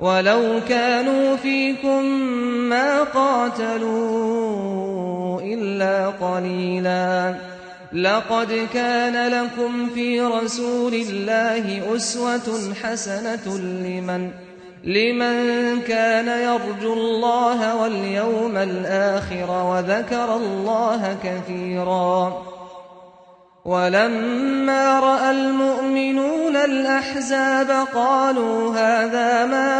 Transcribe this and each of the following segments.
ولو كانوا فيكم ما قاتلوا إلا قليلا لقد كان لكم في رسول الله أسوة حسنة لمن لمن كان يرجو الله واليوم الآخر وذكر الله كثيرا ولما رأى المؤمنون الأحزاب قالوا هذا ما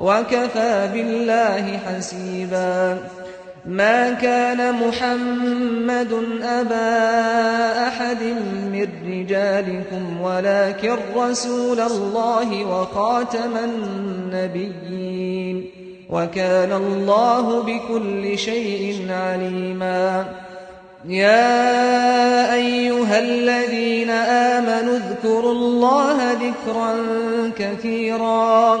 وكفى بالله حسيبا. ما كان محمد أبا أحد من رجالكم ولكن رسول الله وقاتم النبيين. وكان الله بكل شيء عليما. يا أيها الذين آمنوا اذكروا الله ذكرا كثيرا.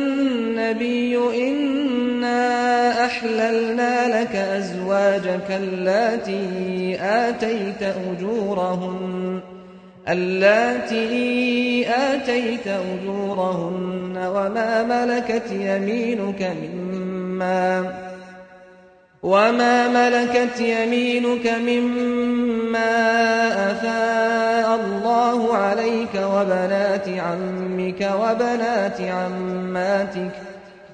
النبي إنا أحللنا لك أزواجك التي آتيت أجورهن اللاتي آتيت أجورهن وما ملكت يمينك مما وما ملكت يمينك مما أفاء الله عليك وبنات عمك وبنات عماتك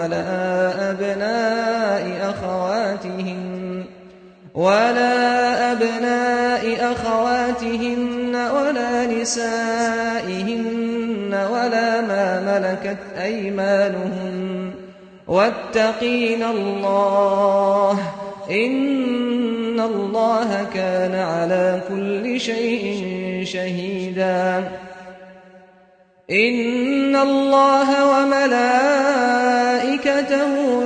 على أبناء أخواتهن ولا أبناء أخواتهن ولا نسائهن ولا ما ملكت أيمانهم واتقين الله إن الله كان على كل شيء شهيدا إن الله وملائكته